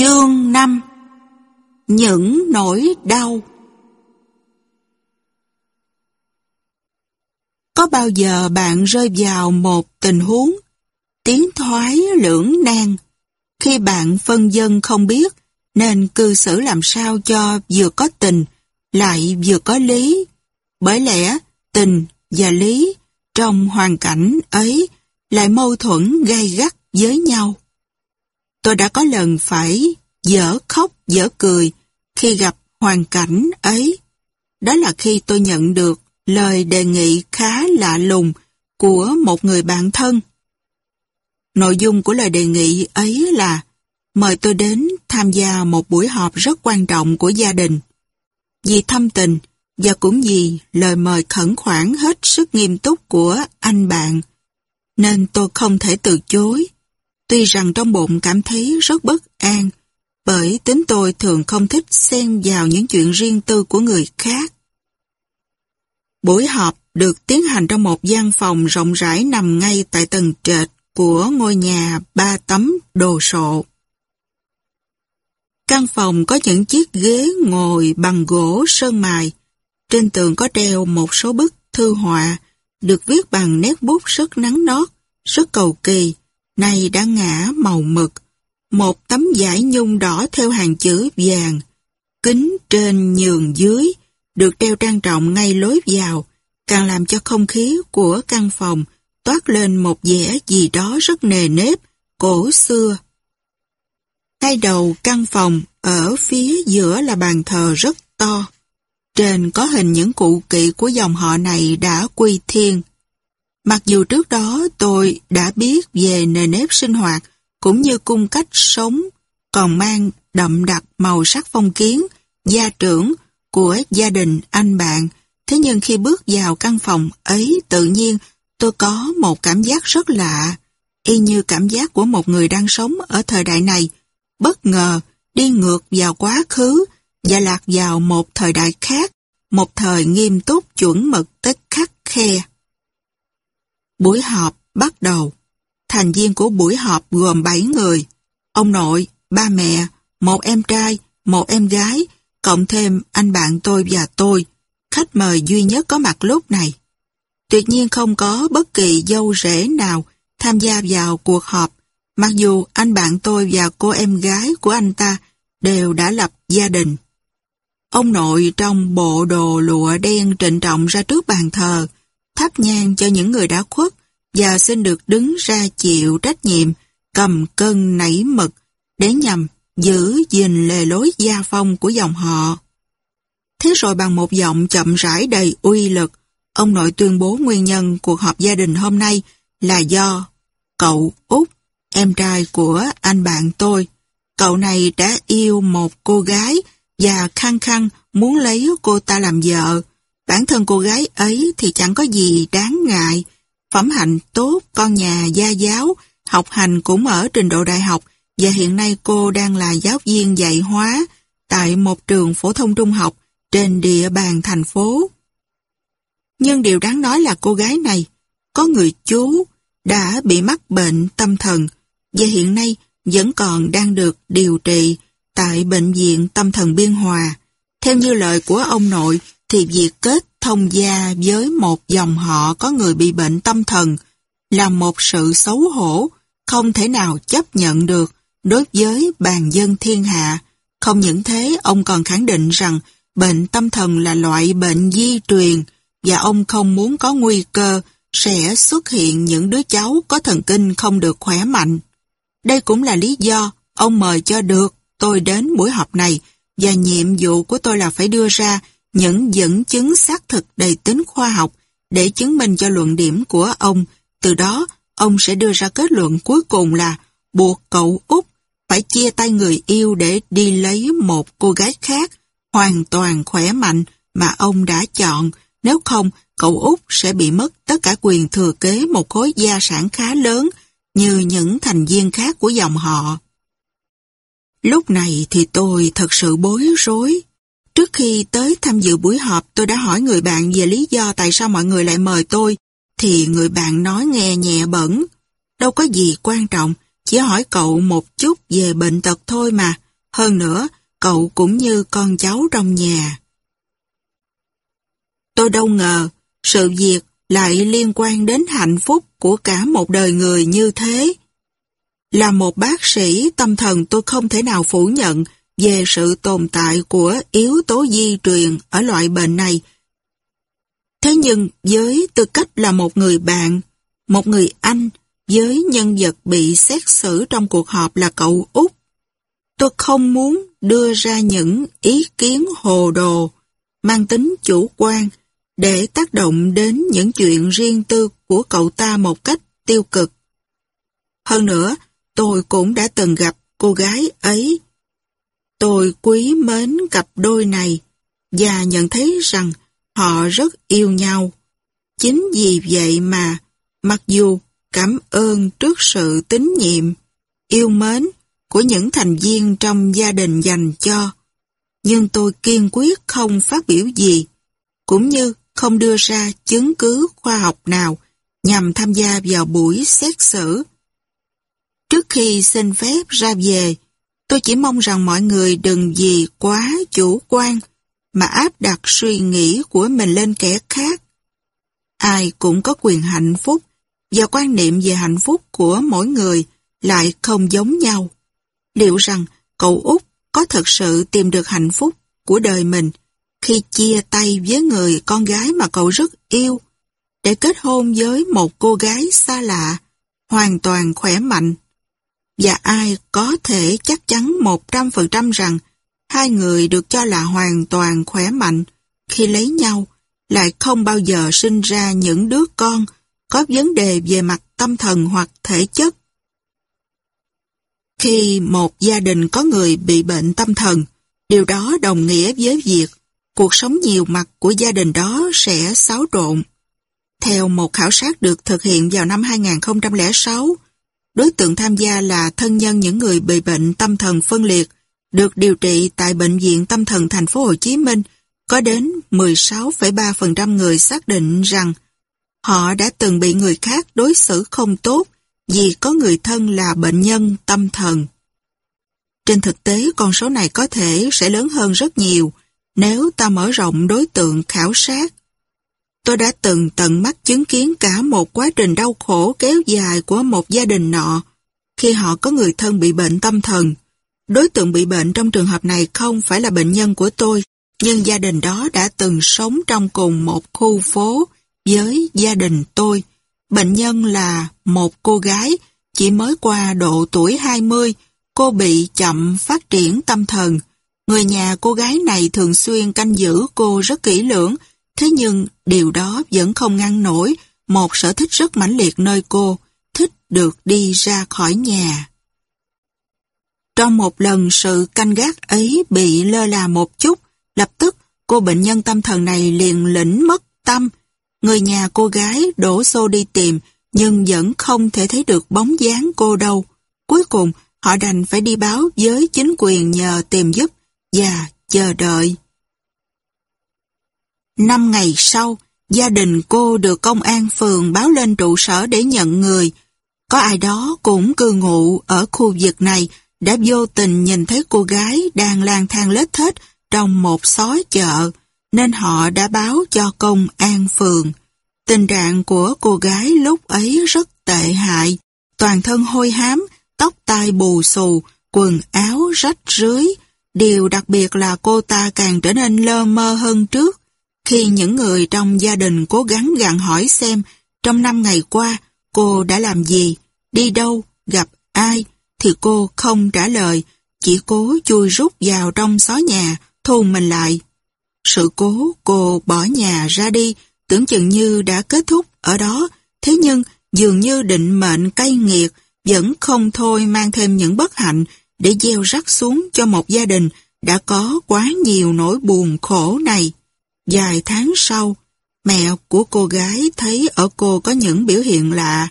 Chương 5 Những nỗi đau. Có bao giờ bạn rơi vào một tình huống tiến thoái lưỡng nan khi bạn phân dân không biết nên cư xử làm sao cho vừa có tình lại vừa có lý? Bởi lẽ tình và lý trong hoàn cảnh ấy lại mâu thuẫn gay gắt với nhau tôi đã có lần phải dở khóc dở cười khi gặp hoàn cảnh ấy. Đó là khi tôi nhận được lời đề nghị khá lạ lùng của một người bạn thân. Nội dung của lời đề nghị ấy là mời tôi đến tham gia một buổi họp rất quan trọng của gia đình. Vì thâm tình và cũng vì lời mời khẩn khoản hết sức nghiêm túc của anh bạn, nên tôi không thể từ chối Tuy rằng trong bụng cảm thấy rất bất an, bởi tính tôi thường không thích xen vào những chuyện riêng tư của người khác. Buổi họp được tiến hành trong một gian phòng rộng rãi nằm ngay tại tầng trệt của ngôi nhà ba tấm đồ sộ. Căn phòng có những chiếc ghế ngồi bằng gỗ sơn mài. Trên tường có treo một số bức thư họa được viết bằng nét bút rất nắng nót, rất cầu kỳ nay đã ngã màu mực, một tấm giải nhung đỏ theo hàng chữ vàng, kính trên nhường dưới, được treo trang trọng ngay lối vào, càng làm cho không khí của căn phòng toát lên một vẻ gì đó rất nề nếp, cổ xưa. hai đầu căn phòng, ở phía giữa là bàn thờ rất to. Trên có hình những cụ kỵ của dòng họ này đã quy thiên. Mặc dù trước đó tôi đã biết về nề nếp sinh hoạt cũng như cung cách sống còn mang đậm đặc màu sắc phong kiến, gia trưởng của gia đình anh bạn. Thế nhưng khi bước vào căn phòng ấy tự nhiên tôi có một cảm giác rất lạ, y như cảm giác của một người đang sống ở thời đại này, bất ngờ đi ngược vào quá khứ và lạc vào một thời đại khác, một thời nghiêm túc chuẩn mực tích khắc khe. Buổi họp bắt đầu. Thành viên của buổi họp gồm 7 người. Ông nội, ba mẹ, một em trai, một em gái, cộng thêm anh bạn tôi và tôi, khách mời duy nhất có mặt lúc này. Tuyệt nhiên không có bất kỳ dâu rể nào tham gia vào cuộc họp, mặc dù anh bạn tôi và cô em gái của anh ta đều đã lập gia đình. Ông nội trong bộ đồ lụa đen trịnh trọng ra trước bàn thờ, thắp nhang cho những người đã khuất và xin được đứng ra chịu trách nhiệm cầm cân nảy mực để nhằm giữ gìn lề lối gia phong của dòng họ. Thế rồi bằng một giọng chậm rãi đầy uy lực, ông nội tuyên bố nguyên nhân cuộc họp gia đình hôm nay là do cậu Út, em trai của anh bạn tôi. Cậu này đã yêu một cô gái và khăng khăng muốn lấy cô ta làm vợ. Bản thân cô gái ấy thì chẳng có gì đáng ngại. Phẩm hạnh tốt, con nhà gia giáo, học hành cũng ở trình độ đại học và hiện nay cô đang là giáo viên dạy hóa tại một trường phổ thông trung học trên địa bàn thành phố. Nhưng điều đáng nói là cô gái này, có người chú, đã bị mắc bệnh tâm thần và hiện nay vẫn còn đang được điều trị tại Bệnh viện Tâm thần Biên Hòa. Theo như lời của ông nội, thì việc kết thông gia với một dòng họ có người bị bệnh tâm thần là một sự xấu hổ, không thể nào chấp nhận được đối với bàn dân thiên hạ. Không những thế, ông còn khẳng định rằng bệnh tâm thần là loại bệnh di truyền và ông không muốn có nguy cơ sẽ xuất hiện những đứa cháu có thần kinh không được khỏe mạnh. Đây cũng là lý do ông mời cho được tôi đến buổi họp này và nhiệm vụ của tôi là phải đưa ra những dẫn chứng xác thực đầy tính khoa học để chứng minh cho luận điểm của ông. Từ đó, ông sẽ đưa ra kết luận cuối cùng là buộc cậu út phải chia tay người yêu để đi lấy một cô gái khác hoàn toàn khỏe mạnh mà ông đã chọn. Nếu không, cậu út sẽ bị mất tất cả quyền thừa kế một khối gia sản khá lớn như những thành viên khác của dòng họ. Lúc này thì tôi thật sự bối rối. Trước khi tới tham dự buổi họp, tôi đã hỏi người bạn về lý do tại sao mọi người lại mời tôi, thì người bạn nói nghe nhẹ bẩn. Đâu có gì quan trọng, chỉ hỏi cậu một chút về bệnh tật thôi mà. Hơn nữa, cậu cũng như con cháu trong nhà. Tôi đâu ngờ, sự việc lại liên quan đến hạnh phúc của cả một đời người như thế. Là một bác sĩ tâm thần tôi không thể nào phủ nhận về sự tồn tại của yếu tố di truyền ở loại bệnh này. Thế nhưng với tư cách là một người bạn, một người anh với nhân vật bị xét xử trong cuộc họp là cậu Út, tôi không muốn đưa ra những ý kiến hồ đồ mang tính chủ quan để tác động đến những chuyện riêng tư của cậu ta một cách tiêu cực. Hơn nữa, tôi cũng đã từng gặp cô gái ấy Tôi quý mến cặp đôi này và nhận thấy rằng họ rất yêu nhau. Chính vì vậy mà, mặc dù cảm ơn trước sự tín nhiệm, yêu mến của những thành viên trong gia đình dành cho, nhưng tôi kiên quyết không phát biểu gì, cũng như không đưa ra chứng cứ khoa học nào nhằm tham gia vào buổi xét xử. Trước khi xin phép ra về, Tôi chỉ mong rằng mọi người đừng vì quá chủ quan mà áp đặt suy nghĩ của mình lên kẻ khác. Ai cũng có quyền hạnh phúc và quan niệm về hạnh phúc của mỗi người lại không giống nhau. Liệu rằng cậu Út có thật sự tìm được hạnh phúc của đời mình khi chia tay với người con gái mà cậu rất yêu để kết hôn với một cô gái xa lạ, hoàn toàn khỏe mạnh và ai có thể chắc chắn 100% rằng hai người được cho là hoàn toàn khỏe mạnh khi lấy nhau lại không bao giờ sinh ra những đứa con có vấn đề về mặt tâm thần hoặc thể chất. Khi một gia đình có người bị bệnh tâm thần, điều đó đồng nghĩa với việc cuộc sống nhiều mặt của gia đình đó sẽ xáo trộn. Theo một khảo sát được thực hiện vào năm 2006 Đối tượng tham gia là thân nhân những người bị bệnh tâm thần phân liệt, được điều trị tại Bệnh viện Tâm thần Thành phố Hồ Chí Minh, có đến 16,3% người xác định rằng họ đã từng bị người khác đối xử không tốt vì có người thân là bệnh nhân tâm thần. Trên thực tế, con số này có thể sẽ lớn hơn rất nhiều nếu ta mở rộng đối tượng khảo sát Tôi đã từng tận mắt chứng kiến cả một quá trình đau khổ kéo dài của một gia đình nọ khi họ có người thân bị bệnh tâm thần. Đối tượng bị bệnh trong trường hợp này không phải là bệnh nhân của tôi, nhưng gia đình đó đã từng sống trong cùng một khu phố với gia đình tôi. Bệnh nhân là một cô gái, chỉ mới qua độ tuổi 20, cô bị chậm phát triển tâm thần. Người nhà cô gái này thường xuyên canh giữ cô rất kỹ lưỡng, Thế nhưng điều đó vẫn không ngăn nổi một sở thích rất mãnh liệt nơi cô, thích được đi ra khỏi nhà. Trong một lần sự canh gác ấy bị lơ là một chút, lập tức cô bệnh nhân tâm thần này liền lĩnh mất tâm. Người nhà cô gái đổ xô đi tìm nhưng vẫn không thể thấy được bóng dáng cô đâu. Cuối cùng họ đành phải đi báo với chính quyền nhờ tìm giúp và chờ đợi. Năm ngày sau, gia đình cô được công an phường báo lên trụ sở để nhận người. Có ai đó cũng cư ngụ ở khu vực này đã vô tình nhìn thấy cô gái đang lang thang lết thết trong một xói chợ, nên họ đã báo cho công an phường. Tình trạng của cô gái lúc ấy rất tệ hại, toàn thân hôi hám, tóc tai bù xù, quần áo rách rưới. Điều đặc biệt là cô ta càng trở nên lơ mơ hơn trước, khi những người trong gia đình cố gắng gặn hỏi xem trong năm ngày qua cô đã làm gì, đi đâu, gặp ai, thì cô không trả lời, chỉ cố chui rút vào trong xó nhà, thu mình lại. Sự cố cô bỏ nhà ra đi, tưởng chừng như đã kết thúc ở đó, thế nhưng dường như định mệnh cay nghiệt vẫn không thôi mang thêm những bất hạnh để gieo rắc xuống cho một gia đình đã có quá nhiều nỗi buồn khổ này. Vài tháng sau, mẹ của cô gái thấy ở cô có những biểu hiện lạ.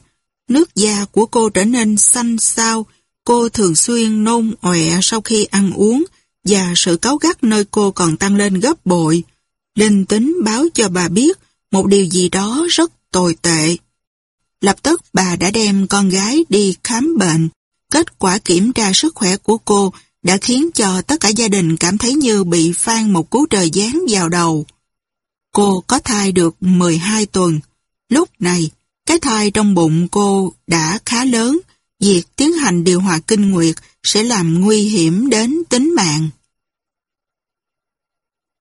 Nước da của cô trở nên xanh xao, cô thường xuyên nôn ọe sau khi ăn uống và sự cáu gắt nơi cô còn tăng lên gấp bội. Linh tính báo cho bà biết một điều gì đó rất tồi tệ. Lập tức bà đã đem con gái đi khám bệnh. Kết quả kiểm tra sức khỏe của cô đã khiến cho tất cả gia đình cảm thấy như bị phan một cú trời giáng vào đầu. Cô có thai được 12 tuần. Lúc này, cái thai trong bụng cô đã khá lớn, việc tiến hành điều hòa kinh nguyệt sẽ làm nguy hiểm đến tính mạng.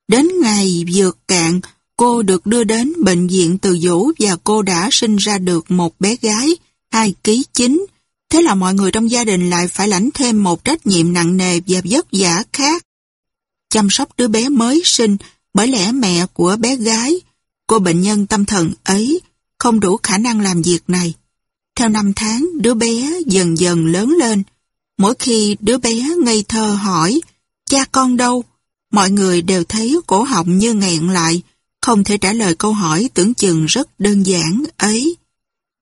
Đến ngày vượt cạn, cô được đưa đến bệnh viện từ vũ và cô đã sinh ra được một bé gái, 2 ký 9. Thế là mọi người trong gia đình lại phải lãnh thêm một trách nhiệm nặng nề và vất vả khác. Chăm sóc đứa bé mới sinh bởi lẽ mẹ của bé gái, cô bệnh nhân tâm thần ấy, không đủ khả năng làm việc này. Theo năm tháng, đứa bé dần dần lớn lên. Mỗi khi đứa bé ngây thơ hỏi, cha con đâu? Mọi người đều thấy cổ họng như nghẹn lại, không thể trả lời câu hỏi tưởng chừng rất đơn giản ấy.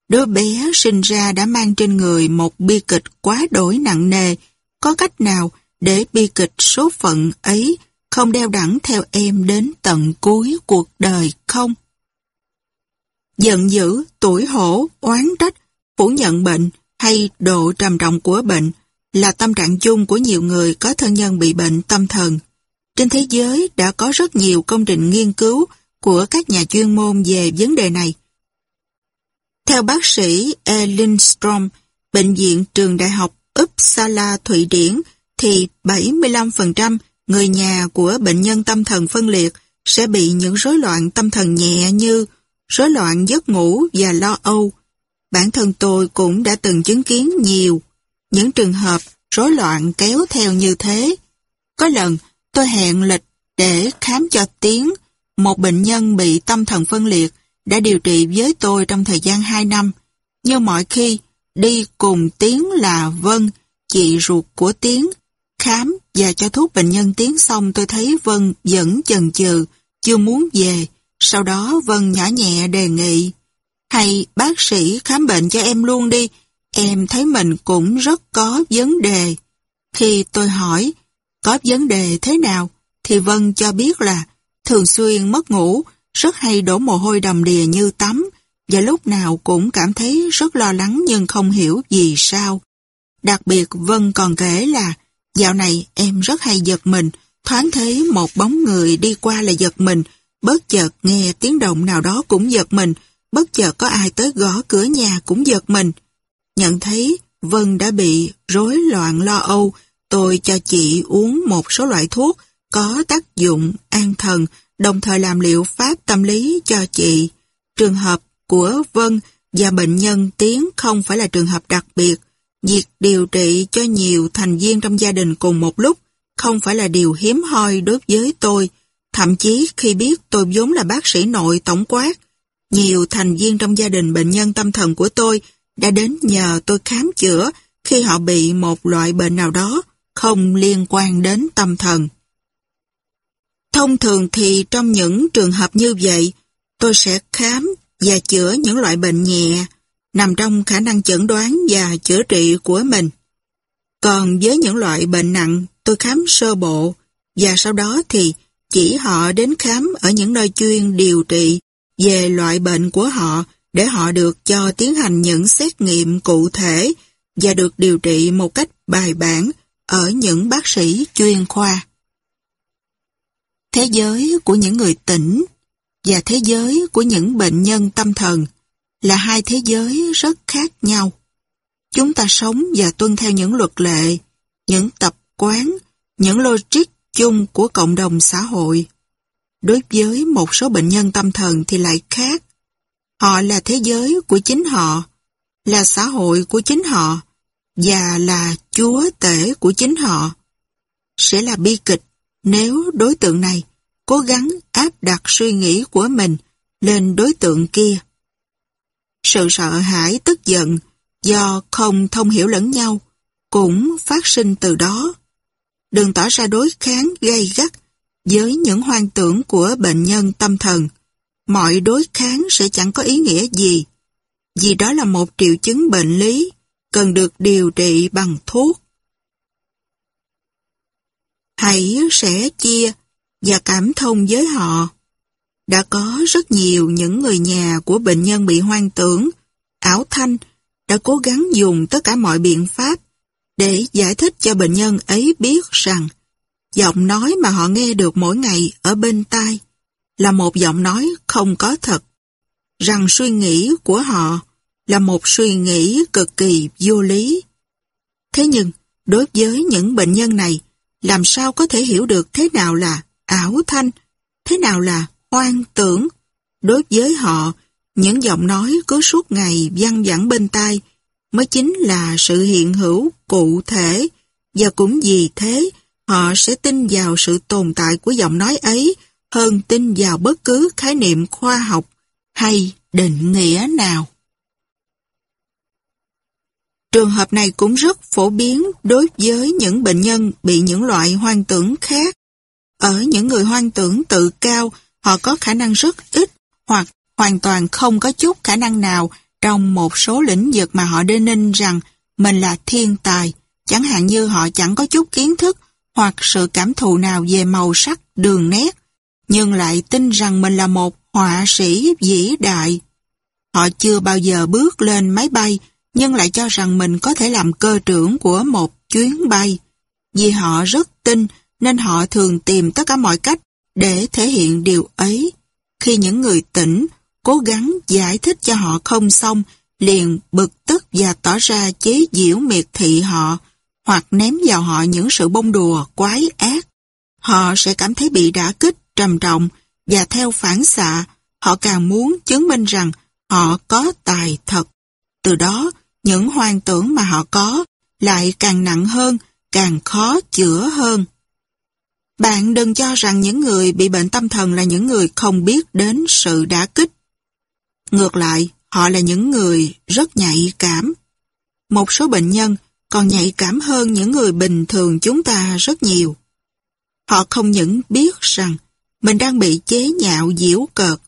Đứa bé sinh ra đã mang trên người một bi kịch quá đổi nặng nề, có cách nào để bi kịch số phận ấy không đeo đẳng theo em đến tận cuối cuộc đời không? Giận dữ, tuổi hổ, oán trách, phủ nhận bệnh hay độ trầm trọng của bệnh là tâm trạng chung của nhiều người có thân nhân bị bệnh tâm thần. Trên thế giới đã có rất nhiều công trình nghiên cứu của các nhà chuyên môn về vấn đề này. Theo bác sĩ E. Lindstrom, Bệnh viện Trường Đại học Uppsala Thụy Điển thì 75% người nhà của bệnh nhân tâm thần phân liệt sẽ bị những rối loạn tâm thần nhẹ như rối loạn giấc ngủ và lo âu. Bản thân tôi cũng đã từng chứng kiến nhiều những trường hợp rối loạn kéo theo như thế. Có lần tôi hẹn lịch để khám cho Tiến, một bệnh nhân bị tâm thần phân liệt đã điều trị với tôi trong thời gian 2 năm. Như mọi khi, đi cùng Tiến là Vân, chị ruột của Tiến, khám và cho thuốc bệnh nhân tiến xong tôi thấy Vân vẫn chần chừ, chưa muốn về. Sau đó Vân nhỏ nhẹ đề nghị, hay bác sĩ khám bệnh cho em luôn đi, em thấy mình cũng rất có vấn đề. Khi tôi hỏi, có vấn đề thế nào, thì Vân cho biết là thường xuyên mất ngủ, rất hay đổ mồ hôi đầm đìa như tắm, và lúc nào cũng cảm thấy rất lo lắng nhưng không hiểu vì sao. Đặc biệt Vân còn kể là Dạo này em rất hay giật mình, thoáng thấy một bóng người đi qua là giật mình, bất chợt nghe tiếng động nào đó cũng giật mình, bất chợt có ai tới gõ cửa nhà cũng giật mình. Nhận thấy Vân đã bị rối loạn lo âu, tôi cho chị uống một số loại thuốc có tác dụng an thần, đồng thời làm liệu pháp tâm lý cho chị. Trường hợp của Vân và bệnh nhân Tiến không phải là trường hợp đặc biệt, Việc điều trị cho nhiều thành viên trong gia đình cùng một lúc không phải là điều hiếm hoi đối với tôi, thậm chí khi biết tôi vốn là bác sĩ nội tổng quát, nhiều thành viên trong gia đình bệnh nhân tâm thần của tôi đã đến nhờ tôi khám chữa khi họ bị một loại bệnh nào đó không liên quan đến tâm thần. Thông thường thì trong những trường hợp như vậy, tôi sẽ khám và chữa những loại bệnh nhẹ, nằm trong khả năng chẩn đoán và chữa trị của mình. Còn với những loại bệnh nặng, tôi khám sơ bộ và sau đó thì chỉ họ đến khám ở những nơi chuyên điều trị về loại bệnh của họ để họ được cho tiến hành những xét nghiệm cụ thể và được điều trị một cách bài bản ở những bác sĩ chuyên khoa. Thế giới của những người tỉnh và thế giới của những bệnh nhân tâm thần – là hai thế giới rất khác nhau. Chúng ta sống và tuân theo những luật lệ, những tập quán, những logic chung của cộng đồng xã hội. Đối với một số bệnh nhân tâm thần thì lại khác. Họ là thế giới của chính họ, là xã hội của chính họ và là chúa tể của chính họ. Sẽ là bi kịch nếu đối tượng này cố gắng áp đặt suy nghĩ của mình lên đối tượng kia. Sự sợ hãi tức giận do không thông hiểu lẫn nhau cũng phát sinh từ đó. Đừng tỏ ra đối kháng gay gắt với những hoang tưởng của bệnh nhân tâm thần. Mọi đối kháng sẽ chẳng có ý nghĩa gì, vì đó là một triệu chứng bệnh lý cần được điều trị bằng thuốc. Hãy sẻ chia và cảm thông với họ đã có rất nhiều những người nhà của bệnh nhân bị hoang tưởng, ảo thanh, đã cố gắng dùng tất cả mọi biện pháp để giải thích cho bệnh nhân ấy biết rằng giọng nói mà họ nghe được mỗi ngày ở bên tai là một giọng nói không có thật, rằng suy nghĩ của họ là một suy nghĩ cực kỳ vô lý. Thế nhưng, đối với những bệnh nhân này, làm sao có thể hiểu được thế nào là ảo thanh, thế nào là oan tưởng. Đối với họ, những giọng nói cứ suốt ngày văng vẳng bên tai mới chính là sự hiện hữu cụ thể và cũng vì thế họ sẽ tin vào sự tồn tại của giọng nói ấy hơn tin vào bất cứ khái niệm khoa học hay định nghĩa nào. Trường hợp này cũng rất phổ biến đối với những bệnh nhân bị những loại hoang tưởng khác. Ở những người hoang tưởng tự cao, họ có khả năng rất ít hoặc hoàn toàn không có chút khả năng nào trong một số lĩnh vực mà họ đê ninh rằng mình là thiên tài, chẳng hạn như họ chẳng có chút kiến thức hoặc sự cảm thụ nào về màu sắc, đường nét, nhưng lại tin rằng mình là một họa sĩ vĩ đại. Họ chưa bao giờ bước lên máy bay, nhưng lại cho rằng mình có thể làm cơ trưởng của một chuyến bay. Vì họ rất tin, nên họ thường tìm tất cả mọi cách để thể hiện điều ấy, khi những người tỉnh cố gắng giải thích cho họ không xong, liền bực tức và tỏ ra chế diễu miệt thị họ hoặc ném vào họ những sự bông đùa, quái ác. Họ sẽ cảm thấy bị đả kích, trầm trọng và theo phản xạ, họ càng muốn chứng minh rằng họ có tài thật. Từ đó, những hoang tưởng mà họ có lại càng nặng hơn, càng khó chữa hơn. Bạn đừng cho rằng những người bị bệnh tâm thần là những người không biết đến sự đả kích. Ngược lại, họ là những người rất nhạy cảm. Một số bệnh nhân còn nhạy cảm hơn những người bình thường chúng ta rất nhiều. Họ không những biết rằng mình đang bị chế nhạo diễu cợt,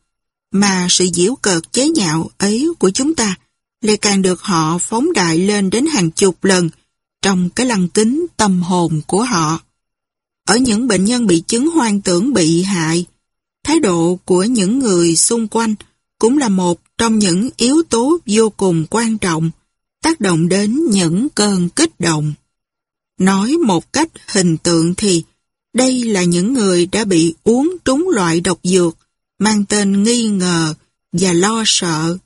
mà sự diễu cợt chế nhạo ấy của chúng ta lại càng được họ phóng đại lên đến hàng chục lần trong cái lăng kính tâm hồn của họ ở những bệnh nhân bị chứng hoang tưởng bị hại. Thái độ của những người xung quanh cũng là một trong những yếu tố vô cùng quan trọng tác động đến những cơn kích động. Nói một cách hình tượng thì đây là những người đã bị uống trúng loại độc dược mang tên nghi ngờ và lo sợ.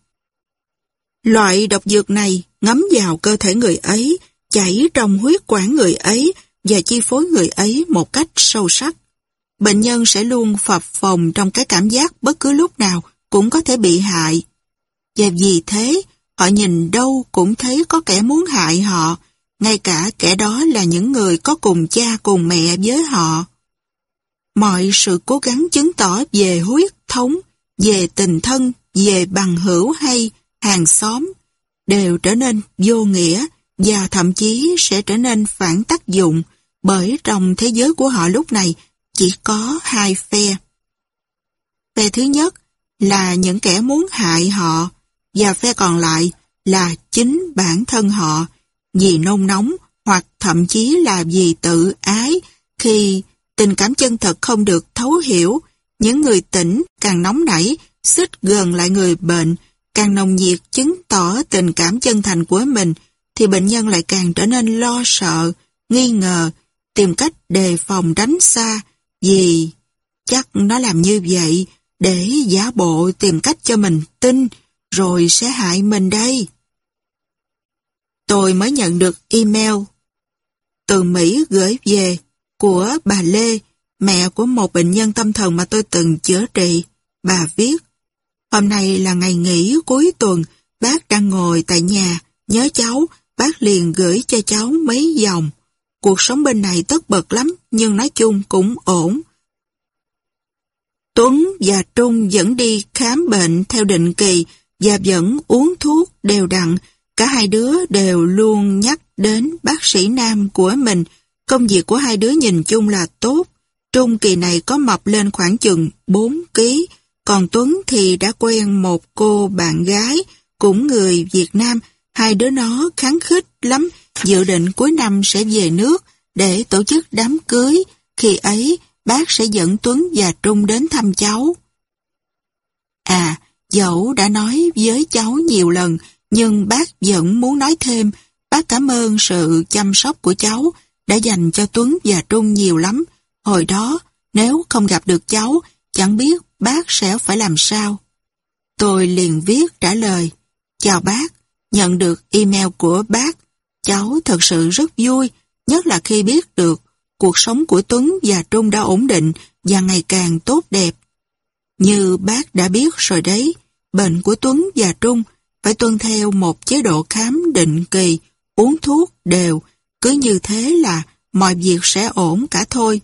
Loại độc dược này ngấm vào cơ thể người ấy, chảy trong huyết quản người ấy và chi phối người ấy một cách sâu sắc. Bệnh nhân sẽ luôn phập phòng trong cái cảm giác bất cứ lúc nào cũng có thể bị hại. Và vì thế, họ nhìn đâu cũng thấy có kẻ muốn hại họ, ngay cả kẻ đó là những người có cùng cha cùng mẹ với họ. Mọi sự cố gắng chứng tỏ về huyết thống, về tình thân, về bằng hữu hay hàng xóm đều trở nên vô nghĩa và thậm chí sẽ trở nên phản tác dụng bởi trong thế giới của họ lúc này, chỉ có hai phe. Phe thứ nhất là những kẻ muốn hại họ, và phe còn lại là chính bản thân họ, vì nôn nóng hoặc thậm chí là vì tự ái khi tình cảm chân thật không được thấu hiểu những người tỉnh càng nóng nảy, xích gần lại người bệnh, càng nồng nhiệt chứng tỏ tình cảm chân thành của mình, thì bệnh nhân lại càng trở nên lo sợ, nghi ngờ tìm cách đề phòng tránh xa vì chắc nó làm như vậy để giả bộ tìm cách cho mình tin rồi sẽ hại mình đây. Tôi mới nhận được email từ Mỹ gửi về của bà Lê, mẹ của một bệnh nhân tâm thần mà tôi từng chữa trị. Bà viết, hôm nay là ngày nghỉ cuối tuần, bác đang ngồi tại nhà, nhớ cháu, bác liền gửi cho cháu mấy dòng. Cuộc sống bên này tất bật lắm, nhưng nói chung cũng ổn. Tuấn và Trung vẫn đi khám bệnh theo định kỳ và vẫn uống thuốc đều đặn. Cả hai đứa đều luôn nhắc đến bác sĩ nam của mình. Công việc của hai đứa nhìn chung là tốt. Trung kỳ này có mập lên khoảng chừng 4 kg, còn Tuấn thì đã quen một cô bạn gái, cũng người Việt Nam, Hai đứa nó kháng khích lắm, dự định cuối năm sẽ về nước để tổ chức đám cưới. Khi ấy, bác sẽ dẫn Tuấn và Trung đến thăm cháu. À, dẫu đã nói với cháu nhiều lần, nhưng bác vẫn muốn nói thêm. Bác cảm ơn sự chăm sóc của cháu đã dành cho Tuấn và Trung nhiều lắm. Hồi đó, nếu không gặp được cháu, chẳng biết bác sẽ phải làm sao. Tôi liền viết trả lời, chào bác, Nhận được email của bác, cháu thật sự rất vui, nhất là khi biết được cuộc sống của Tuấn và Trung đã ổn định và ngày càng tốt đẹp. Như bác đã biết rồi đấy, bệnh của Tuấn và Trung phải tuân theo một chế độ khám định kỳ, uống thuốc đều, cứ như thế là mọi việc sẽ ổn cả thôi.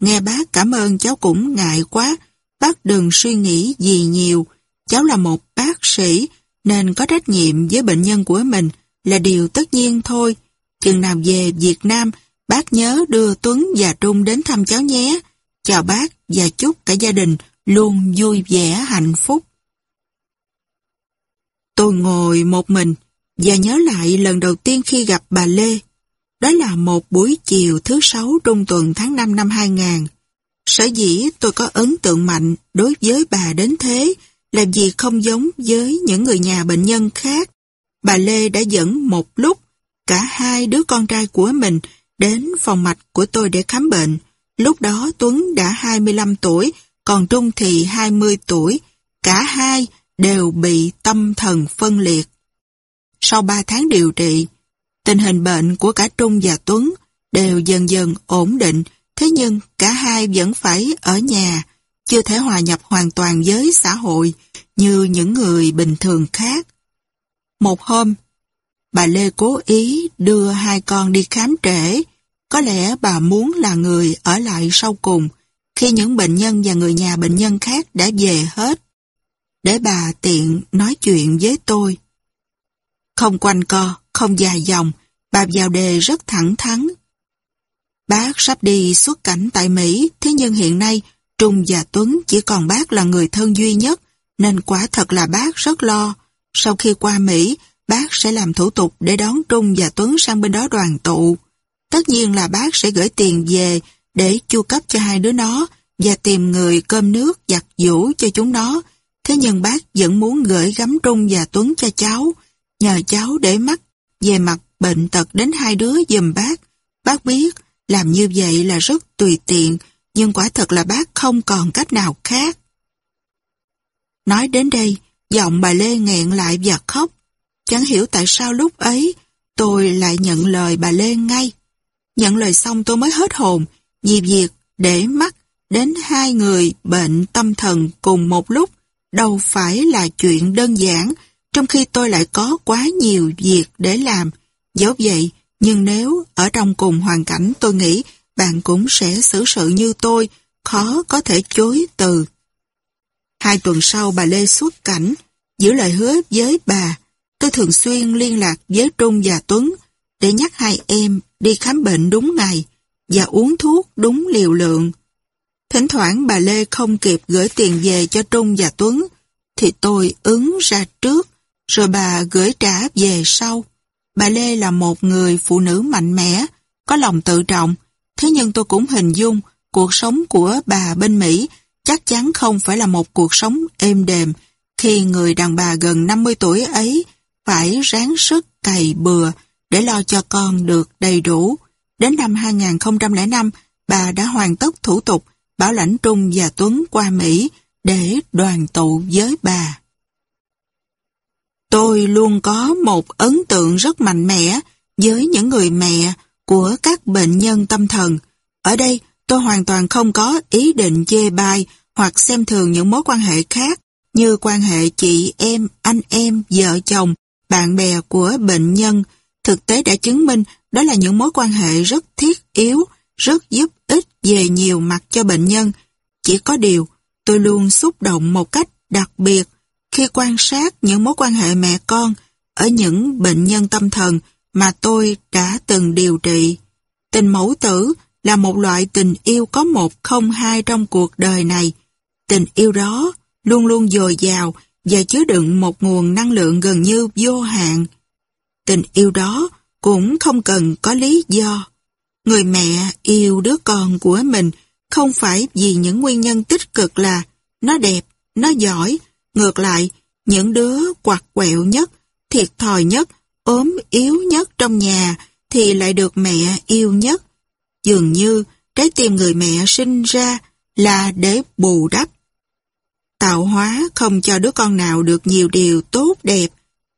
Nghe bác cảm ơn cháu cũng ngại quá, bác đừng suy nghĩ gì nhiều, cháu là một bác sĩ, nên có trách nhiệm với bệnh nhân của mình là điều tất nhiên thôi. Chừng nào về Việt Nam, bác nhớ đưa Tuấn và Trung đến thăm cháu nhé. Chào bác và chúc cả gia đình luôn vui vẻ hạnh phúc. Tôi ngồi một mình và nhớ lại lần đầu tiên khi gặp bà Lê. Đó là một buổi chiều thứ sáu trung tuần tháng 5 năm 2000. Sở dĩ tôi có ấn tượng mạnh đối với bà đến thế là vì không giống với những người nhà bệnh nhân khác. Bà Lê đã dẫn một lúc cả hai đứa con trai của mình đến phòng mạch của tôi để khám bệnh. Lúc đó Tuấn đã 25 tuổi, còn Trung thì 20 tuổi. Cả hai đều bị tâm thần phân liệt. Sau 3 tháng điều trị, tình hình bệnh của cả Trung và Tuấn đều dần dần ổn định, thế nhưng cả hai vẫn phải ở nhà chưa thể hòa nhập hoàn toàn với xã hội như những người bình thường khác. Một hôm, bà Lê cố ý đưa hai con đi khám trễ, có lẽ bà muốn là người ở lại sau cùng khi những bệnh nhân và người nhà bệnh nhân khác đã về hết, để bà tiện nói chuyện với tôi. Không quanh co, không dài dòng, bà vào đề rất thẳng thắn. Bác sắp đi xuất cảnh tại Mỹ, thế nhưng hiện nay Trung và Tuấn chỉ còn bác là người thân duy nhất, nên quả thật là bác rất lo. Sau khi qua Mỹ, bác sẽ làm thủ tục để đón Trung và Tuấn sang bên đó đoàn tụ. Tất nhiên là bác sẽ gửi tiền về để chu cấp cho hai đứa nó và tìm người cơm nước giặt giũ cho chúng nó. Thế nhưng bác vẫn muốn gửi gắm Trung và Tuấn cho cháu, nhờ cháu để mắt về mặt bệnh tật đến hai đứa giùm bác. Bác biết làm như vậy là rất tùy tiện, nhưng quả thật là bác không còn cách nào khác. Nói đến đây, giọng bà Lê nghẹn lại và khóc. Chẳng hiểu tại sao lúc ấy tôi lại nhận lời bà Lê ngay. Nhận lời xong tôi mới hết hồn, vì việc để mắt đến hai người bệnh tâm thần cùng một lúc đâu phải là chuyện đơn giản, trong khi tôi lại có quá nhiều việc để làm. Dẫu vậy, nhưng nếu ở trong cùng hoàn cảnh tôi nghĩ bạn cũng sẽ xử sự như tôi, khó có thể chối từ. Hai tuần sau bà Lê xuất cảnh, giữ lời hứa với bà. Tôi thường xuyên liên lạc với Trung và Tuấn để nhắc hai em đi khám bệnh đúng ngày và uống thuốc đúng liều lượng. Thỉnh thoảng bà Lê không kịp gửi tiền về cho Trung và Tuấn, thì tôi ứng ra trước, rồi bà gửi trả về sau. Bà Lê là một người phụ nữ mạnh mẽ, có lòng tự trọng, Thế nhưng tôi cũng hình dung cuộc sống của bà bên Mỹ chắc chắn không phải là một cuộc sống êm đềm khi người đàn bà gần 50 tuổi ấy phải ráng sức cày bừa để lo cho con được đầy đủ. Đến năm 2005, bà đã hoàn tất thủ tục bảo lãnh Trung và Tuấn qua Mỹ để đoàn tụ với bà. Tôi luôn có một ấn tượng rất mạnh mẽ với những người mẹ của các bệnh nhân tâm thần. Ở đây, tôi hoàn toàn không có ý định chê bai hoặc xem thường những mối quan hệ khác như quan hệ chị em, anh em, vợ chồng, bạn bè của bệnh nhân. Thực tế đã chứng minh đó là những mối quan hệ rất thiết yếu, rất giúp ích về nhiều mặt cho bệnh nhân. Chỉ có điều, tôi luôn xúc động một cách đặc biệt khi quan sát những mối quan hệ mẹ con ở những bệnh nhân tâm thần mà tôi đã từng điều trị. Tình mẫu tử là một loại tình yêu có một không hai trong cuộc đời này. Tình yêu đó luôn luôn dồi dào và chứa đựng một nguồn năng lượng gần như vô hạn. Tình yêu đó cũng không cần có lý do. Người mẹ yêu đứa con của mình không phải vì những nguyên nhân tích cực là nó đẹp, nó giỏi. Ngược lại, những đứa quạt quẹo nhất, thiệt thòi nhất ốm yếu nhất trong nhà thì lại được mẹ yêu nhất. Dường như trái tim người mẹ sinh ra là để bù đắp. Tạo hóa không cho đứa con nào được nhiều điều tốt đẹp.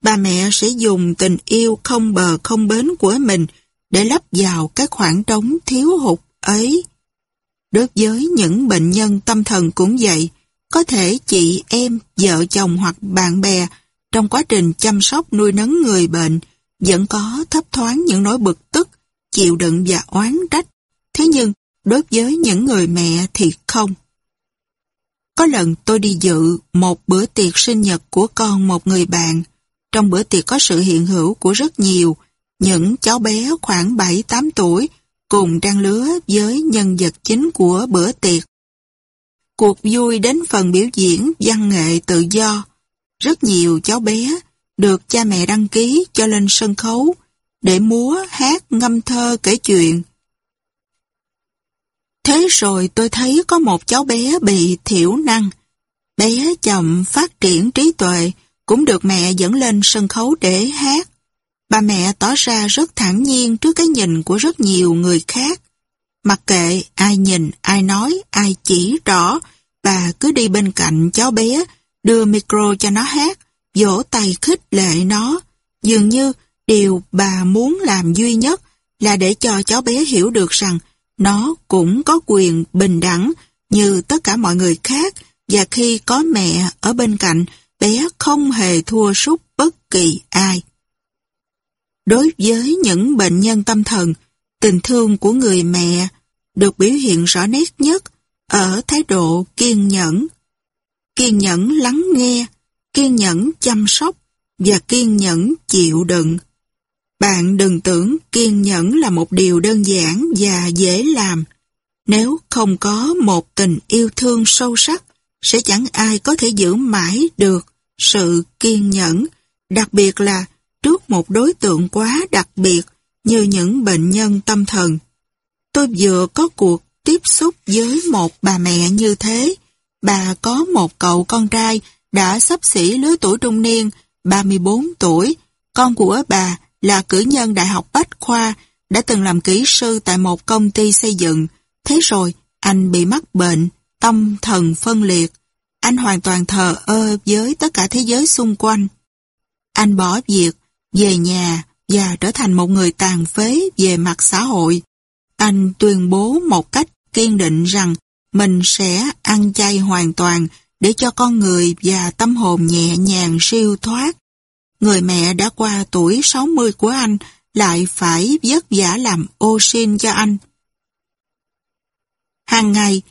Bà mẹ sẽ dùng tình yêu không bờ không bến của mình để lấp vào cái khoảng trống thiếu hụt ấy. Đối với những bệnh nhân tâm thần cũng vậy, có thể chị em, vợ chồng hoặc bạn bè trong quá trình chăm sóc nuôi nấng người bệnh, vẫn có thấp thoáng những nỗi bực tức, chịu đựng và oán trách. Thế nhưng, đối với những người mẹ thì không. Có lần tôi đi dự một bữa tiệc sinh nhật của con một người bạn. Trong bữa tiệc có sự hiện hữu của rất nhiều, những cháu bé khoảng 7-8 tuổi cùng trang lứa với nhân vật chính của bữa tiệc. Cuộc vui đến phần biểu diễn văn nghệ tự do, rất nhiều cháu bé được cha mẹ đăng ký cho lên sân khấu để múa, hát, ngâm thơ, kể chuyện. Thế rồi tôi thấy có một cháu bé bị thiểu năng. Bé chậm phát triển trí tuệ cũng được mẹ dẫn lên sân khấu để hát. Bà mẹ tỏ ra rất thản nhiên trước cái nhìn của rất nhiều người khác. Mặc kệ ai nhìn, ai nói, ai chỉ rõ, bà cứ đi bên cạnh cháu bé đưa micro cho nó hát, vỗ tay khích lệ nó. Dường như điều bà muốn làm duy nhất là để cho cháu bé hiểu được rằng nó cũng có quyền bình đẳng như tất cả mọi người khác và khi có mẹ ở bên cạnh, bé không hề thua sút bất kỳ ai. Đối với những bệnh nhân tâm thần, tình thương của người mẹ được biểu hiện rõ nét nhất ở thái độ kiên nhẫn, kiên nhẫn lắng nghe, kiên nhẫn chăm sóc và kiên nhẫn chịu đựng. Bạn đừng tưởng kiên nhẫn là một điều đơn giản và dễ làm. Nếu không có một tình yêu thương sâu sắc, sẽ chẳng ai có thể giữ mãi được sự kiên nhẫn, đặc biệt là trước một đối tượng quá đặc biệt như những bệnh nhân tâm thần. Tôi vừa có cuộc tiếp xúc với một bà mẹ như thế bà có một cậu con trai đã sắp xỉ lứa tuổi trung niên, 34 tuổi. Con của bà là cử nhân Đại học Bách Khoa, đã từng làm kỹ sư tại một công ty xây dựng. Thế rồi, anh bị mắc bệnh, tâm thần phân liệt. Anh hoàn toàn thờ ơ với tất cả thế giới xung quanh. Anh bỏ việc, về nhà và trở thành một người tàn phế về mặt xã hội. Anh tuyên bố một cách kiên định rằng mình sẽ ăn chay hoàn toàn để cho con người và tâm hồn nhẹ nhàng siêu thoát. Người mẹ đã qua tuổi 60 của anh lại phải vất vả làm ô xin cho anh. Hàng ngày,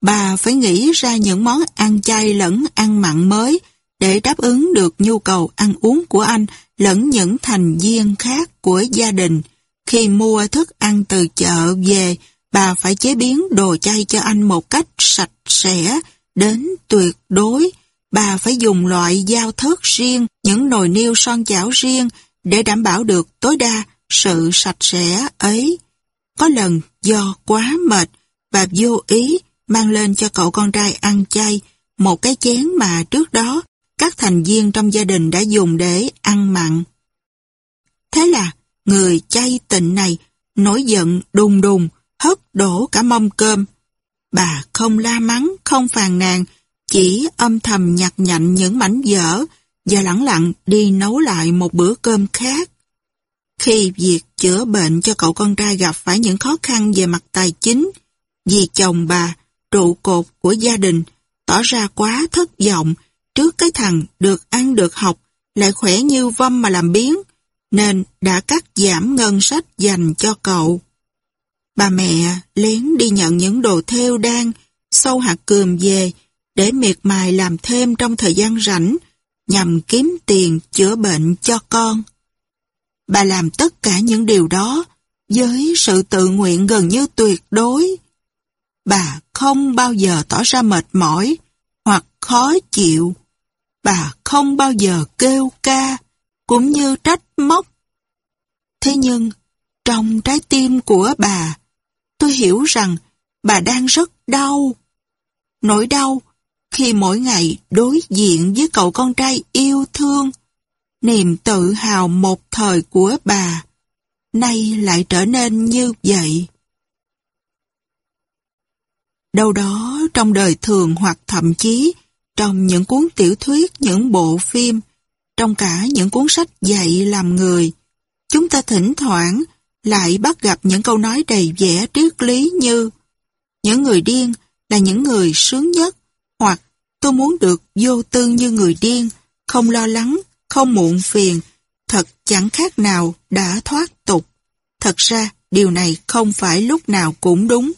bà phải nghĩ ra những món ăn chay lẫn ăn mặn mới để đáp ứng được nhu cầu ăn uống của anh lẫn những thành viên khác của gia đình. Khi mua thức ăn từ chợ về, bà phải chế biến đồ chay cho anh một cách sạch sẽ đến tuyệt đối. Bà phải dùng loại dao thớt riêng, những nồi niêu son chảo riêng để đảm bảo được tối đa sự sạch sẽ ấy. Có lần do quá mệt, bà vô ý mang lên cho cậu con trai ăn chay một cái chén mà trước đó các thành viên trong gia đình đã dùng để ăn mặn. Thế là người chay tịnh này nổi giận đùng đùng hất đổ cả mâm cơm. Bà không la mắng, không phàn nàn, chỉ âm thầm nhặt nhạnh những mảnh dở và lẳng lặng đi nấu lại một bữa cơm khác. Khi việc chữa bệnh cho cậu con trai gặp phải những khó khăn về mặt tài chính, vì chồng bà, trụ cột của gia đình, tỏ ra quá thất vọng trước cái thằng được ăn được học lại khỏe như vâm mà làm biếng, nên đã cắt giảm ngân sách dành cho cậu. Bà mẹ lén đi nhận những đồ theo đan, sâu hạt cườm về để miệt mài làm thêm trong thời gian rảnh nhằm kiếm tiền chữa bệnh cho con. Bà làm tất cả những điều đó với sự tự nguyện gần như tuyệt đối. Bà không bao giờ tỏ ra mệt mỏi hoặc khó chịu. Bà không bao giờ kêu ca cũng như trách móc. Thế nhưng, trong trái tim của bà tôi hiểu rằng bà đang rất đau. Nỗi đau khi mỗi ngày đối diện với cậu con trai yêu thương, niềm tự hào một thời của bà, nay lại trở nên như vậy. Đâu đó trong đời thường hoặc thậm chí trong những cuốn tiểu thuyết, những bộ phim, trong cả những cuốn sách dạy làm người, chúng ta thỉnh thoảng lại bắt gặp những câu nói đầy vẻ triết lý như Những người điên là những người sướng nhất hoặc tôi muốn được vô tư như người điên, không lo lắng, không muộn phiền, thật chẳng khác nào đã thoát tục. Thật ra điều này không phải lúc nào cũng đúng.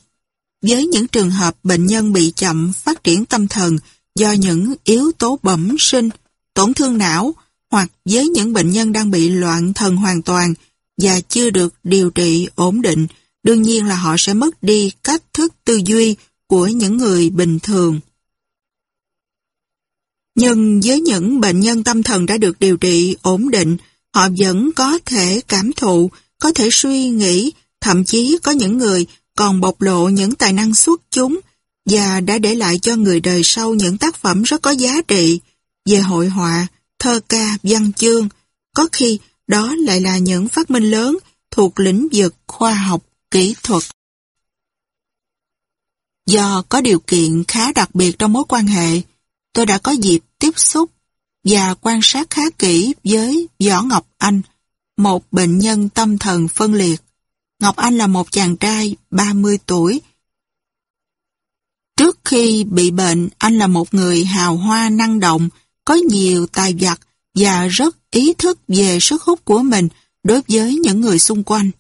Với những trường hợp bệnh nhân bị chậm phát triển tâm thần do những yếu tố bẩm sinh, tổn thương não hoặc với những bệnh nhân đang bị loạn thần hoàn toàn và chưa được điều trị ổn định, đương nhiên là họ sẽ mất đi cách thức tư duy của những người bình thường. Nhưng với những bệnh nhân tâm thần đã được điều trị ổn định, họ vẫn có thể cảm thụ, có thể suy nghĩ, thậm chí có những người còn bộc lộ những tài năng xuất chúng và đã để lại cho người đời sau những tác phẩm rất có giá trị về hội họa, thơ ca, văn chương. Có khi đó lại là những phát minh lớn thuộc lĩnh vực khoa học, kỹ thuật. Do có điều kiện khá đặc biệt trong mối quan hệ, tôi đã có dịp tiếp xúc và quan sát khá kỹ với Võ Ngọc Anh, một bệnh nhân tâm thần phân liệt. Ngọc Anh là một chàng trai 30 tuổi. Trước khi bị bệnh, anh là một người hào hoa năng động, có nhiều tài vật và rất ý thức về sức hút của mình đối với những người xung quanh.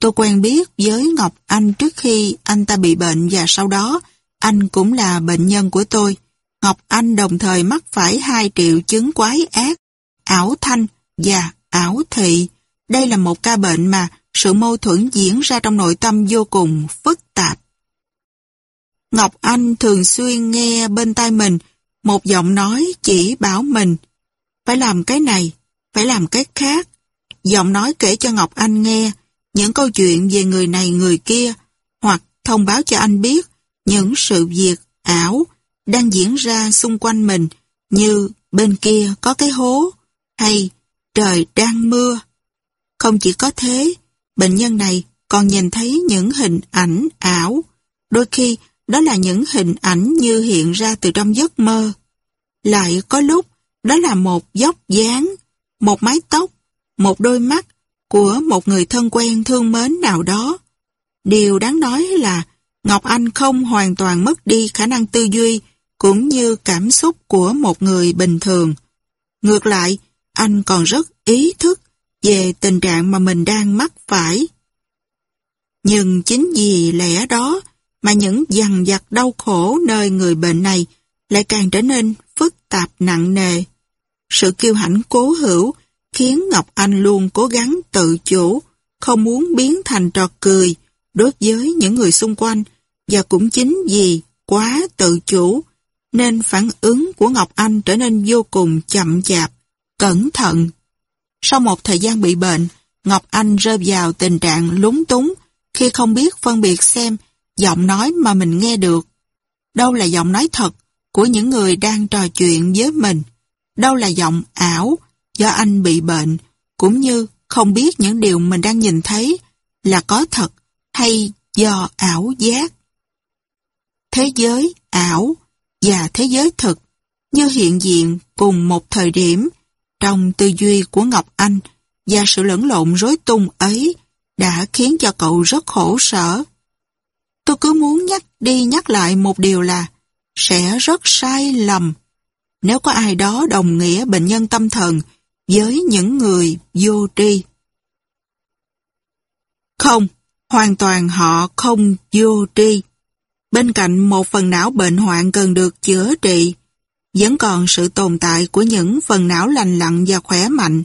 Tôi quen biết với Ngọc Anh trước khi anh ta bị bệnh và sau đó anh cũng là bệnh nhân của tôi. Ngọc Anh đồng thời mắc phải hai triệu chứng quái ác, ảo thanh và ảo thị. Đây là một ca bệnh mà sự mâu thuẫn diễn ra trong nội tâm vô cùng phức tạp. Ngọc Anh thường xuyên nghe bên tai mình một giọng nói chỉ bảo mình phải làm cái này, phải làm cái khác. Giọng nói kể cho Ngọc Anh nghe những câu chuyện về người này người kia hoặc thông báo cho anh biết những sự việc ảo đang diễn ra xung quanh mình như bên kia có cái hố hay trời đang mưa. Không chỉ có thế, bệnh nhân này còn nhìn thấy những hình ảnh ảo, đôi khi đó là những hình ảnh như hiện ra từ trong giấc mơ. Lại có lúc đó là một dốc dáng, một mái tóc, một đôi mắt của một người thân quen thương mến nào đó. Điều đáng nói là Ngọc Anh không hoàn toàn mất đi khả năng tư duy cũng như cảm xúc của một người bình thường. Ngược lại, anh còn rất ý thức về tình trạng mà mình đang mắc phải. Nhưng chính vì lẽ đó mà những dằn vặt đau khổ nơi người bệnh này lại càng trở nên phức tạp nặng nề. Sự kiêu hãnh cố hữu khiến Ngọc Anh luôn cố gắng tự chủ, không muốn biến thành trò cười đối với những người xung quanh và cũng chính vì quá tự chủ nên phản ứng của Ngọc Anh trở nên vô cùng chậm chạp, cẩn thận. Sau một thời gian bị bệnh, Ngọc Anh rơi vào tình trạng lúng túng khi không biết phân biệt xem giọng nói mà mình nghe được. Đâu là giọng nói thật của những người đang trò chuyện với mình? đâu là giọng ảo do anh bị bệnh, cũng như không biết những điều mình đang nhìn thấy là có thật hay do ảo giác. Thế giới ảo và thế giới thực như hiện diện cùng một thời điểm trong tư duy của Ngọc Anh và sự lẫn lộn rối tung ấy đã khiến cho cậu rất khổ sở. Tôi cứ muốn nhắc đi nhắc lại một điều là sẽ rất sai lầm nếu có ai đó đồng nghĩa bệnh nhân tâm thần với những người vô tri. Không, hoàn toàn họ không vô tri. Bên cạnh một phần não bệnh hoạn cần được chữa trị, vẫn còn sự tồn tại của những phần não lành lặn và khỏe mạnh.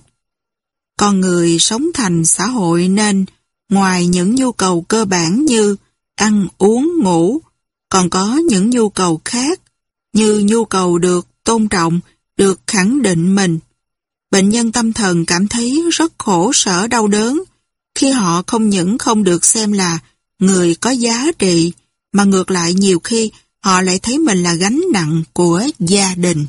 Con người sống thành xã hội nên, ngoài những nhu cầu cơ bản như ăn, uống, ngủ, còn có những nhu cầu khác như nhu cầu được tôn trọng, được khẳng định mình. Bệnh nhân tâm thần cảm thấy rất khổ sở đau đớn khi họ không những không được xem là người có giá trị mà ngược lại nhiều khi họ lại thấy mình là gánh nặng của gia đình.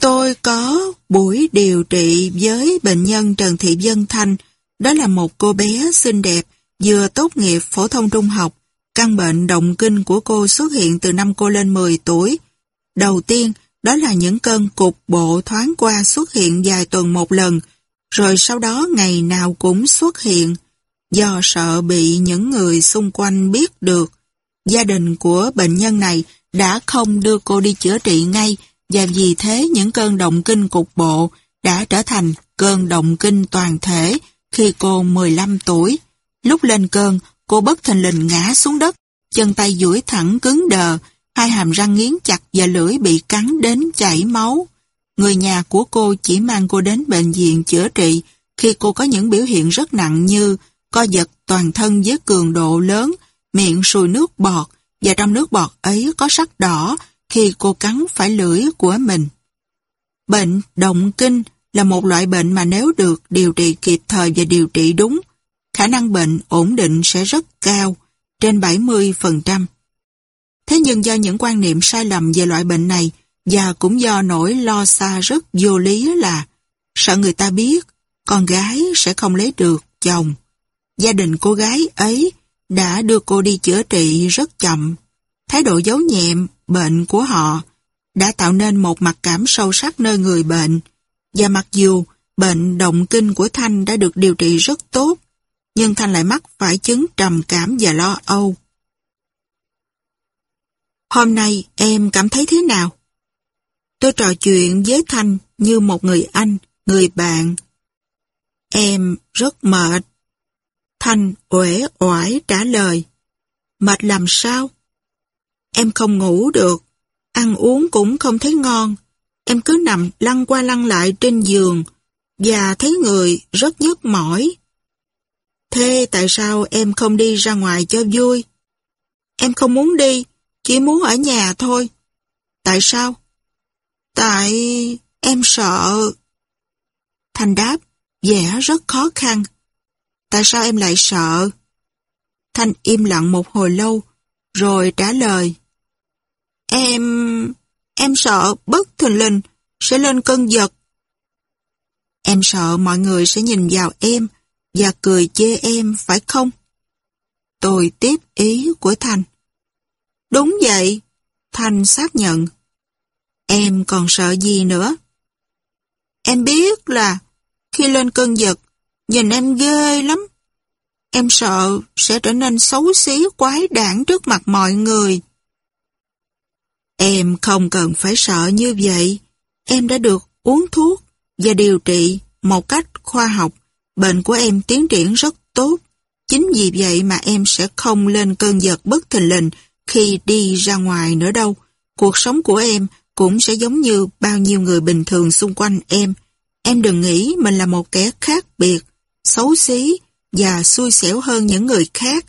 Tôi có buổi điều trị với bệnh nhân Trần Thị Dân Thanh, đó là một cô bé xinh đẹp, vừa tốt nghiệp phổ thông trung học. Căn bệnh động kinh của cô xuất hiện từ năm cô lên 10 tuổi, Đầu tiên, đó là những cơn cục bộ thoáng qua xuất hiện vài tuần một lần, rồi sau đó ngày nào cũng xuất hiện. Do sợ bị những người xung quanh biết được, gia đình của bệnh nhân này đã không đưa cô đi chữa trị ngay và vì thế những cơn động kinh cục bộ đã trở thành cơn động kinh toàn thể khi cô 15 tuổi. Lúc lên cơn, cô bất thình lình ngã xuống đất, chân tay duỗi thẳng cứng đờ, hai hàm răng nghiến chặt và lưỡi bị cắn đến chảy máu. Người nhà của cô chỉ mang cô đến bệnh viện chữa trị khi cô có những biểu hiện rất nặng như co giật toàn thân với cường độ lớn, miệng sùi nước bọt và trong nước bọt ấy có sắc đỏ khi cô cắn phải lưỡi của mình. Bệnh động kinh là một loại bệnh mà nếu được điều trị kịp thời và điều trị đúng, khả năng bệnh ổn định sẽ rất cao, trên 70%. Thế nhưng do những quan niệm sai lầm về loại bệnh này và cũng do nỗi lo xa rất vô lý là sợ người ta biết con gái sẽ không lấy được chồng. Gia đình cô gái ấy đã đưa cô đi chữa trị rất chậm. Thái độ giấu nhẹm bệnh của họ đã tạo nên một mặt cảm sâu sắc nơi người bệnh. Và mặc dù bệnh động kinh của Thanh đã được điều trị rất tốt, nhưng Thanh lại mắc phải chứng trầm cảm và lo âu. Hôm nay em cảm thấy thế nào? Tôi trò chuyện với Thanh như một người anh, người bạn. Em rất mệt. Thanh uể oải trả lời. Mệt làm sao? Em không ngủ được, ăn uống cũng không thấy ngon. Em cứ nằm lăn qua lăn lại trên giường và thấy người rất nhức mỏi. Thế tại sao em không đi ra ngoài cho vui? Em không muốn đi, chỉ muốn ở nhà thôi. Tại sao? Tại em sợ. Thành đáp, vẻ rất khó khăn. Tại sao em lại sợ? Thanh im lặng một hồi lâu, rồi trả lời. Em... em sợ bất thình lình sẽ lên cơn giật. Em sợ mọi người sẽ nhìn vào em và cười chê em, phải không? Tôi tiếp ý của Thành. Đúng vậy, Thanh xác nhận. Em còn sợ gì nữa? Em biết là khi lên cơn giật, nhìn em ghê lắm. Em sợ sẽ trở nên xấu xí quái đản trước mặt mọi người. Em không cần phải sợ như vậy. Em đã được uống thuốc và điều trị một cách khoa học. Bệnh của em tiến triển rất tốt. Chính vì vậy mà em sẽ không lên cơn giật bất thình lình khi đi ra ngoài nữa đâu. Cuộc sống của em cũng sẽ giống như bao nhiêu người bình thường xung quanh em. Em đừng nghĩ mình là một kẻ khác biệt, xấu xí và xui xẻo hơn những người khác.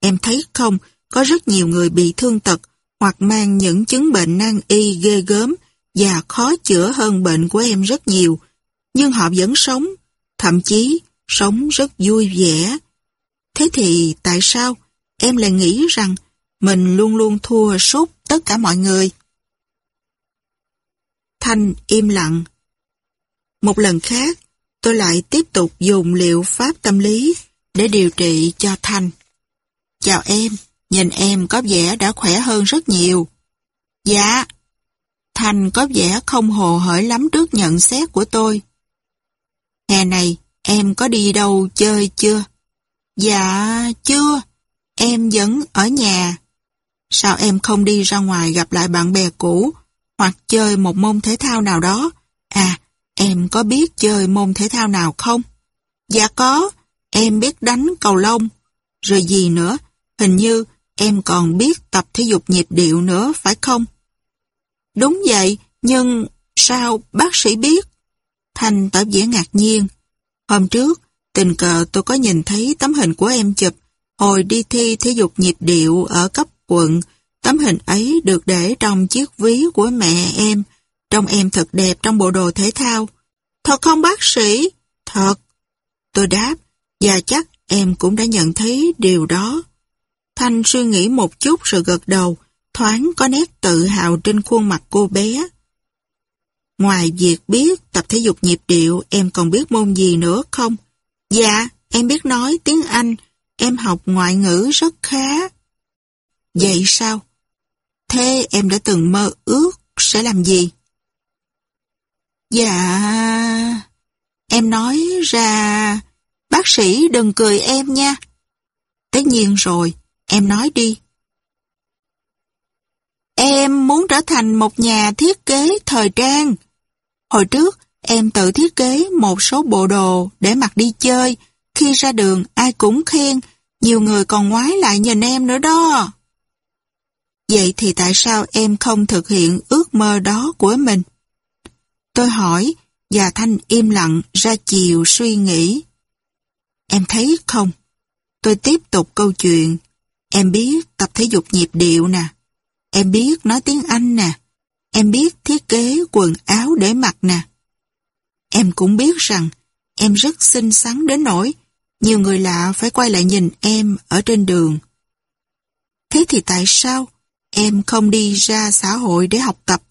Em thấy không, có rất nhiều người bị thương tật hoặc mang những chứng bệnh nan y ghê gớm và khó chữa hơn bệnh của em rất nhiều. Nhưng họ vẫn sống, thậm chí sống rất vui vẻ. Thế thì tại sao em lại nghĩ rằng mình luôn luôn thua suốt tất cả mọi người. Thanh im lặng. Một lần khác, tôi lại tiếp tục dùng liệu pháp tâm lý để điều trị cho Thanh. Chào em, nhìn em có vẻ đã khỏe hơn rất nhiều. Dạ. Thanh có vẻ không hồ hởi lắm trước nhận xét của tôi. Hè này, em có đi đâu chơi chưa? Dạ, chưa. Em vẫn ở nhà. Sao em không đi ra ngoài gặp lại bạn bè cũ hoặc chơi một môn thể thao nào đó? À, em có biết chơi môn thể thao nào không? Dạ có, em biết đánh cầu lông. Rồi gì nữa, hình như em còn biết tập thể dục nhịp điệu nữa phải không? Đúng vậy, nhưng sao bác sĩ biết? Thanh tỏ vẻ ngạc nhiên. Hôm trước, tình cờ tôi có nhìn thấy tấm hình của em chụp hồi đi thi thể dục nhịp điệu ở cấp quận. Tấm hình ấy được để trong chiếc ví của mẹ em. Trông em thật đẹp trong bộ đồ thể thao. Thật không bác sĩ? Thật. Tôi đáp, và chắc em cũng đã nhận thấy điều đó. Thanh suy nghĩ một chút rồi gật đầu, thoáng có nét tự hào trên khuôn mặt cô bé. Ngoài việc biết tập thể dục nhịp điệu, em còn biết môn gì nữa không? Dạ, em biết nói tiếng Anh, em học ngoại ngữ rất khá. Vậy sao? Thế em đã từng mơ ước sẽ làm gì? Dạ... Em nói ra... Bác sĩ đừng cười em nha. Tất nhiên rồi, em nói đi. Em muốn trở thành một nhà thiết kế thời trang. Hồi trước, em tự thiết kế một số bộ đồ để mặc đi chơi. Khi ra đường, ai cũng khen, nhiều người còn ngoái lại nhìn em nữa đó. Vậy thì tại sao em không thực hiện ước mơ đó của mình? Tôi hỏi, và Thanh im lặng ra chiều suy nghĩ. Em thấy không? Tôi tiếp tục câu chuyện. Em biết tập thể dục nhịp điệu nè. Em biết nói tiếng Anh nè. Em biết thiết kế quần áo để mặc nè. Em cũng biết rằng em rất xinh xắn đến nỗi nhiều người lạ phải quay lại nhìn em ở trên đường. Thế thì tại sao Em không đi ra xã hội để học tập,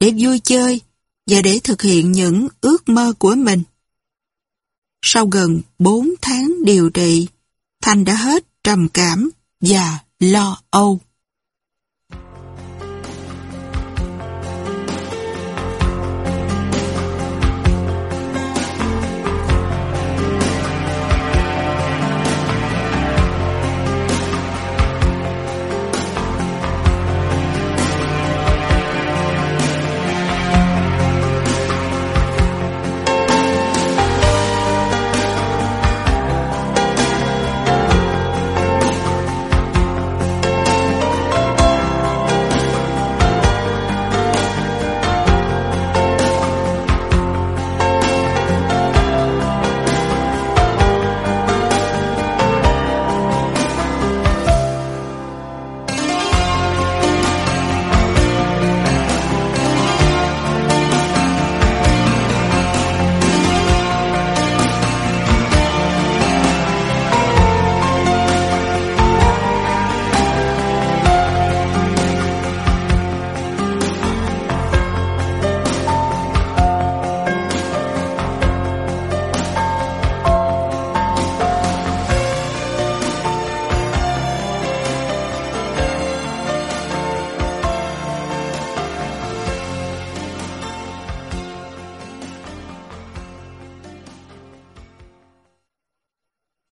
để vui chơi và để thực hiện những ước mơ của mình. Sau gần 4 tháng điều trị, Thanh đã hết trầm cảm và lo âu.